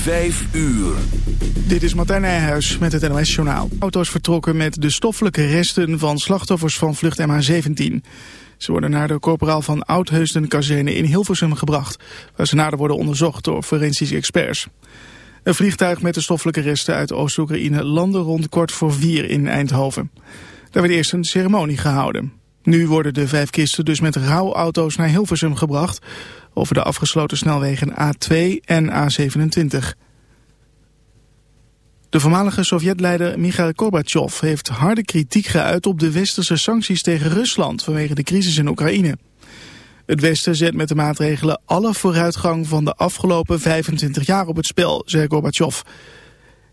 Vijf uur. Dit is Martijn Nijhuis met het NOS Journaal. Auto's vertrokken met de stoffelijke resten van slachtoffers van vlucht MH17. Ze worden naar de corporaal van Oudheusden kazerne in Hilversum gebracht... waar ze nader worden onderzocht door forensische experts. Een vliegtuig met de stoffelijke resten uit Oost-Oekraïne landde rond kwart voor vier in Eindhoven. Daar werd eerst een ceremonie gehouden. Nu worden de vijf kisten dus met rouwauto's naar Hilversum gebracht... over de afgesloten snelwegen A2 en A27. De voormalige Sovjetleider Mikhail Gorbachev heeft harde kritiek geuit op de westerse sancties tegen Rusland vanwege de crisis in Oekraïne. Het Westen zet met de maatregelen alle vooruitgang van de afgelopen 25 jaar op het spel, zei Gorbachev.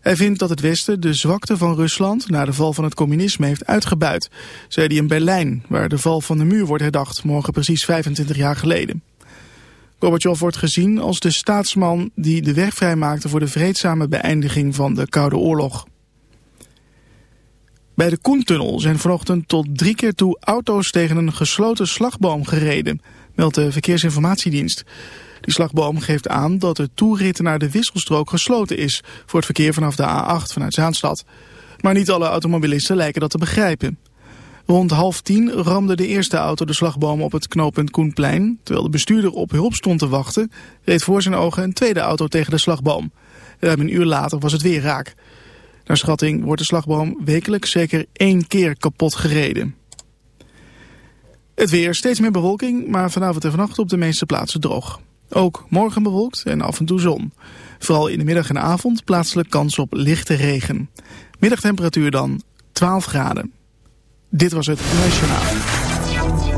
Hij vindt dat het Westen de zwakte van Rusland na de val van het communisme heeft uitgebuit, zei hij in Berlijn, waar de val van de muur wordt herdacht, morgen precies 25 jaar geleden. Gorbachev wordt gezien als de staatsman die de weg vrijmaakte voor de vreedzame beëindiging van de Koude Oorlog. Bij de Koentunnel zijn vanochtend tot drie keer toe auto's tegen een gesloten slagboom gereden, meldt de Verkeersinformatiedienst. Die slagboom geeft aan dat de toerit naar de wisselstrook gesloten is voor het verkeer vanaf de A8 vanuit Zaanstad. Maar niet alle automobilisten lijken dat te begrijpen. Rond half tien ramde de eerste auto de slagboom op het knooppunt Koenplein. Terwijl de bestuurder op hulp stond te wachten, reed voor zijn ogen een tweede auto tegen de slagboom. Ruim een uur later was het weer raak. Naar schatting wordt de slagboom wekelijks zeker één keer kapot gereden. Het weer, steeds meer bewolking, maar vanavond en vannacht op de meeste plaatsen droog. Ook morgen bewolkt en af en toe zon. Vooral in de middag en avond plaatselijk kans op lichte regen. Middagtemperatuur dan 12 graden. Dit was het Nationaal.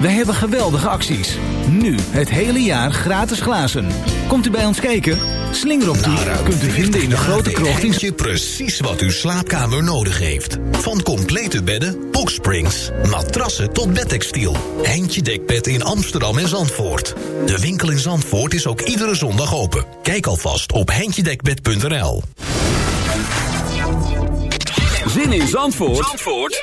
Wij hebben geweldige acties. Nu het hele jaar gratis glazen. Komt u bij ons kijken? Slingeroptiek kunt u vinden in de grote krocht in... je precies wat uw slaapkamer nodig heeft. Van complete bedden, boxsprings, matrassen tot bedtextiel. Eindje Dekbed in Amsterdam en Zandvoort. De winkel in Zandvoort is ook iedere zondag open. Kijk alvast op heintjedekbed.nl Zin in Zandvoort, Zandvoort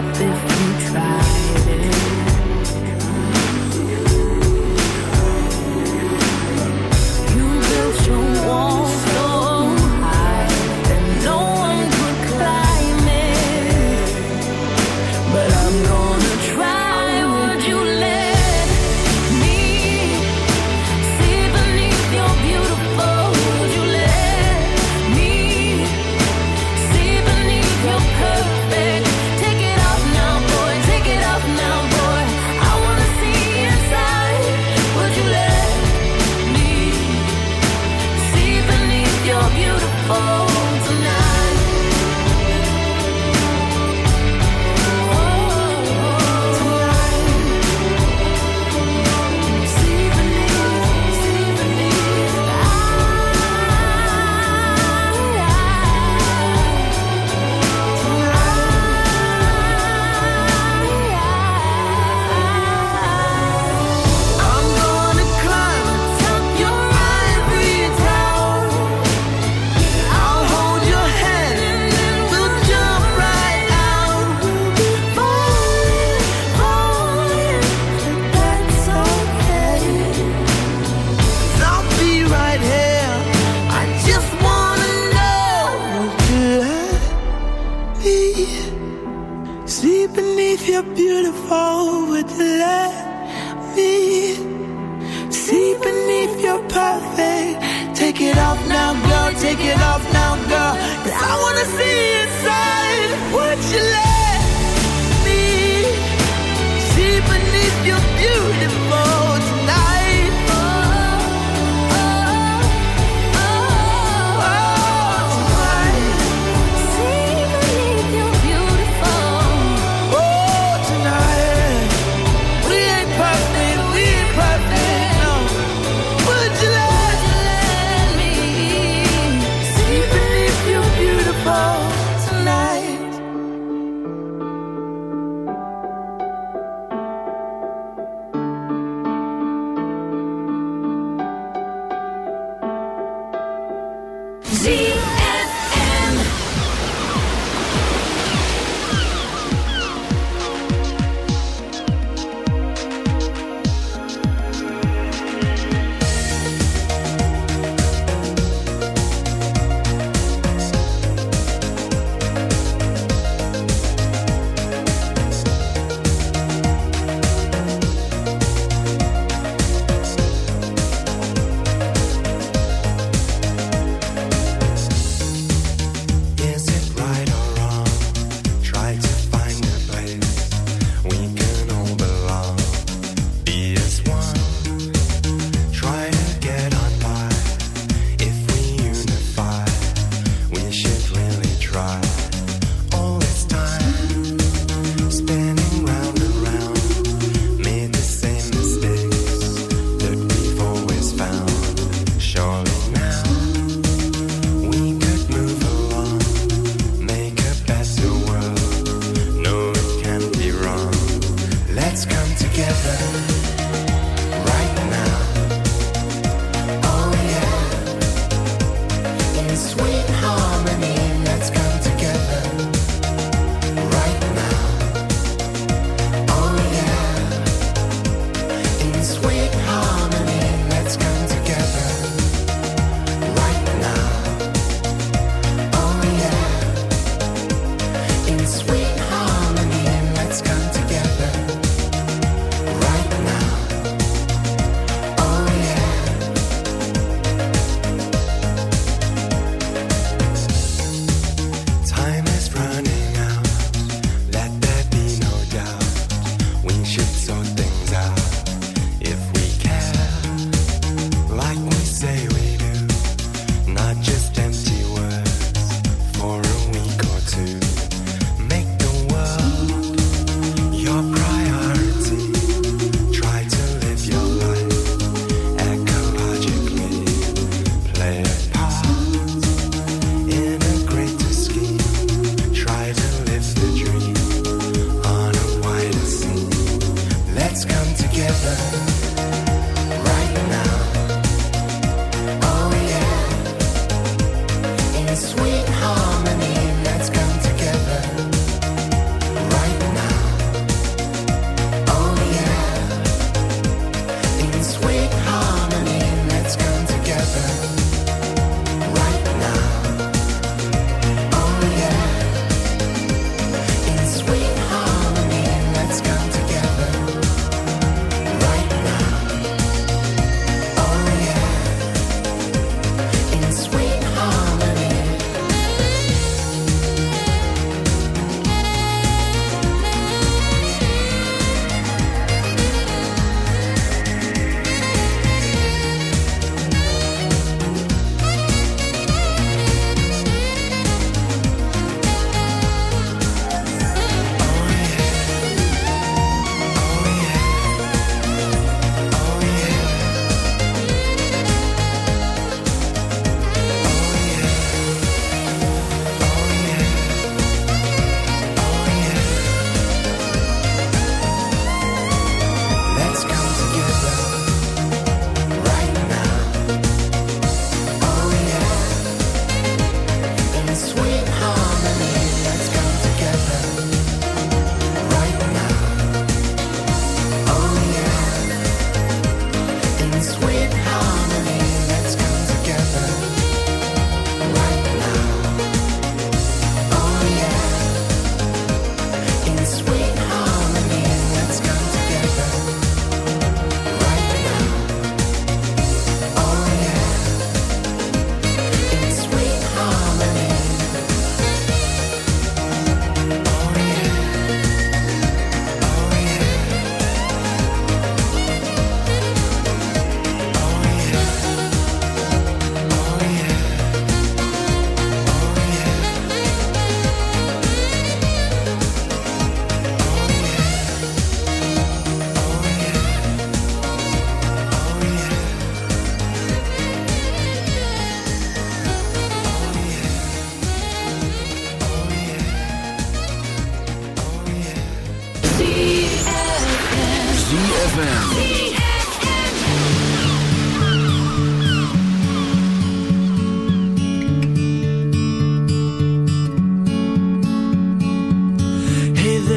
stop if you try.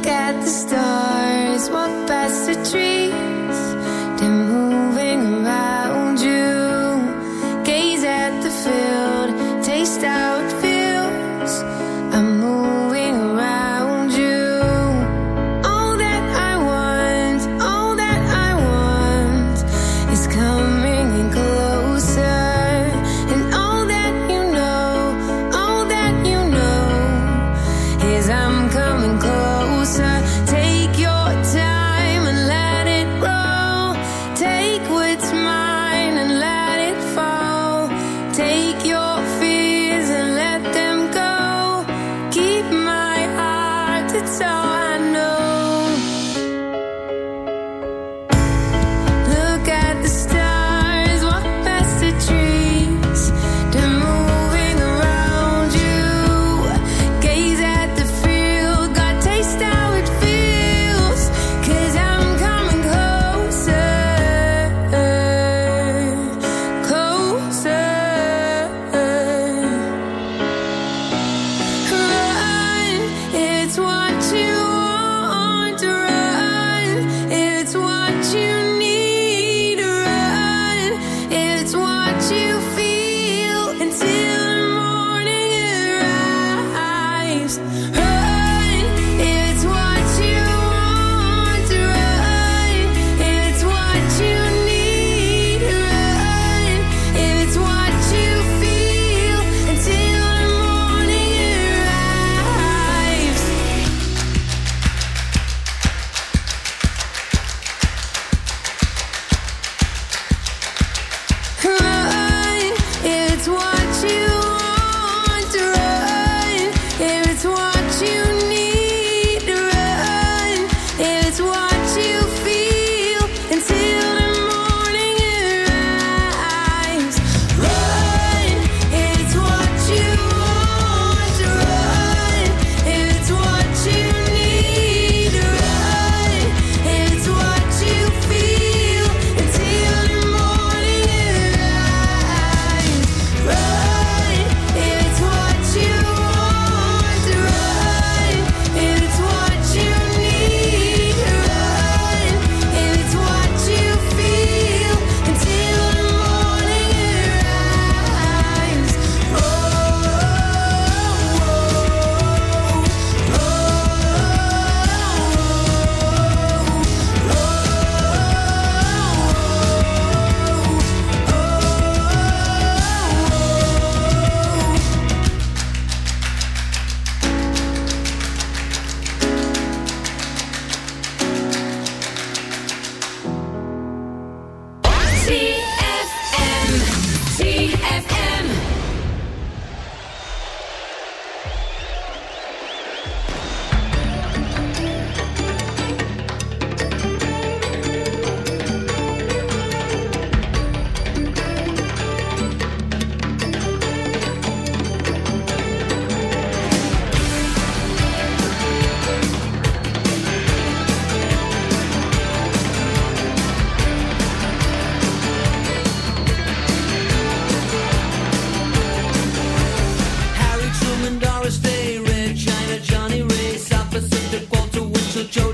look at the stars, walk past the trees. to.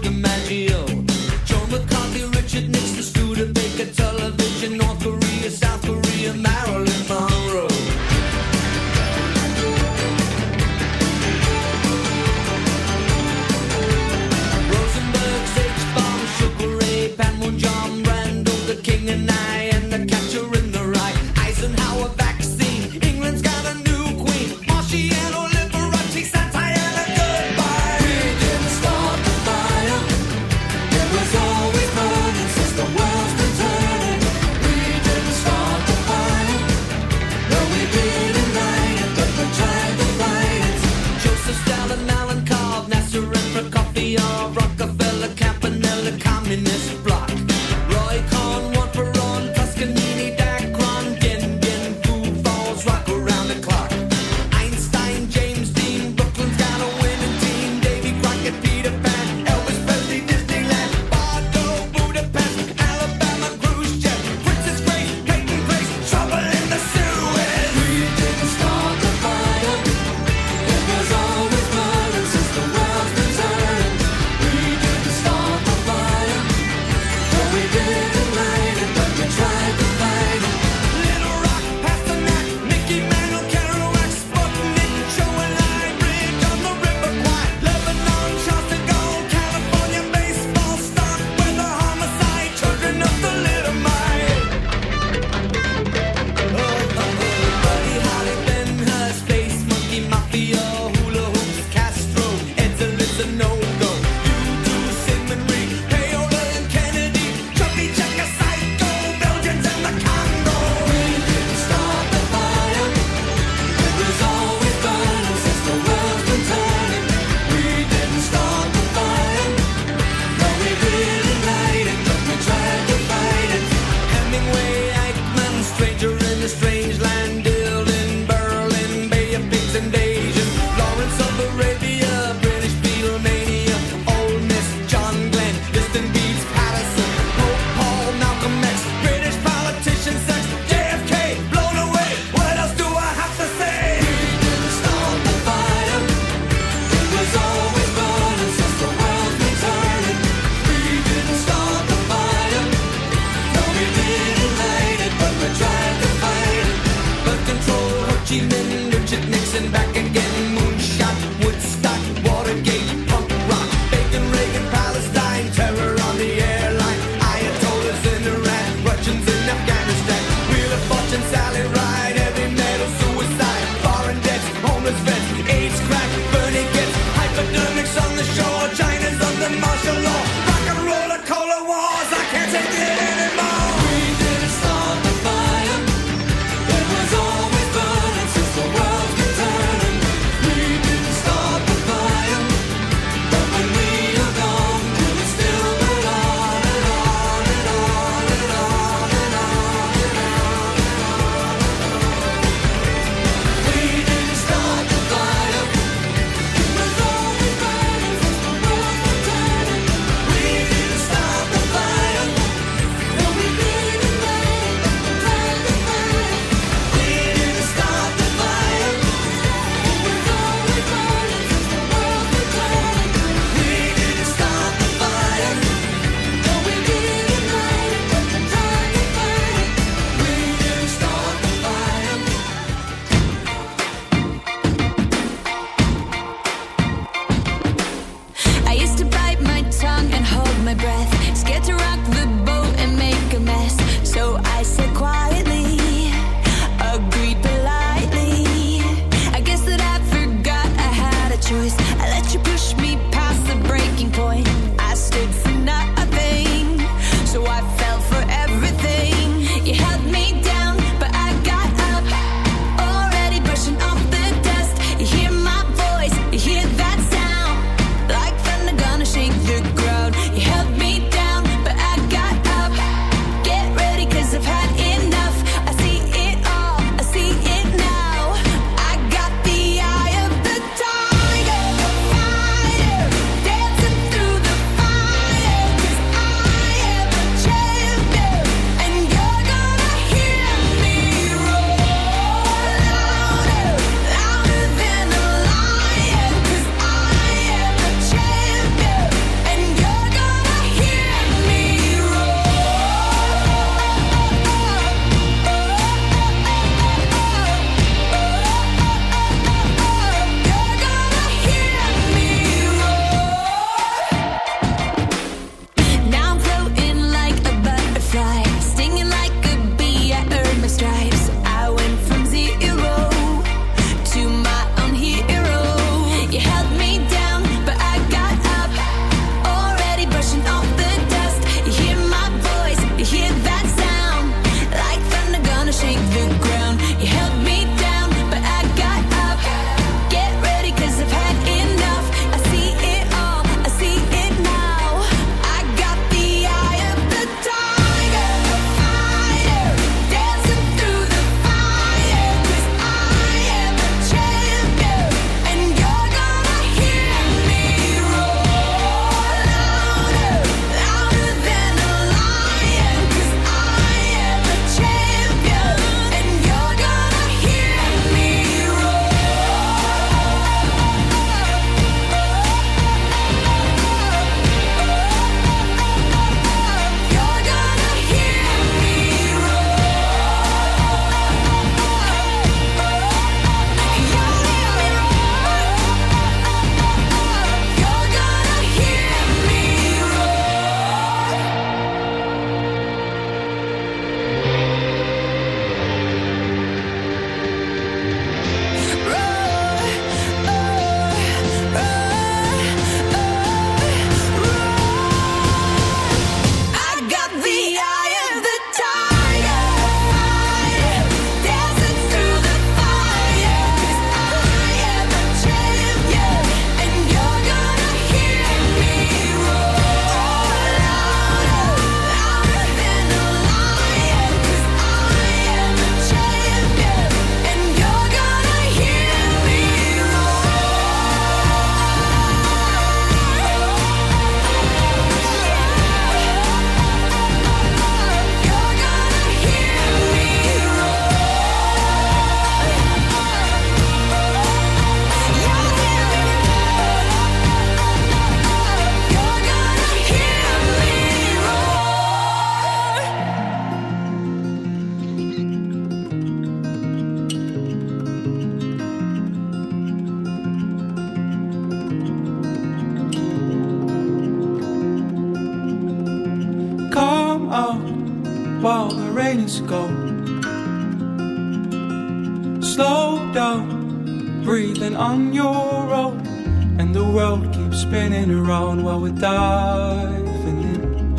diving in.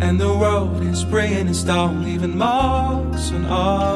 And the road is spraying and down, leaving marks on our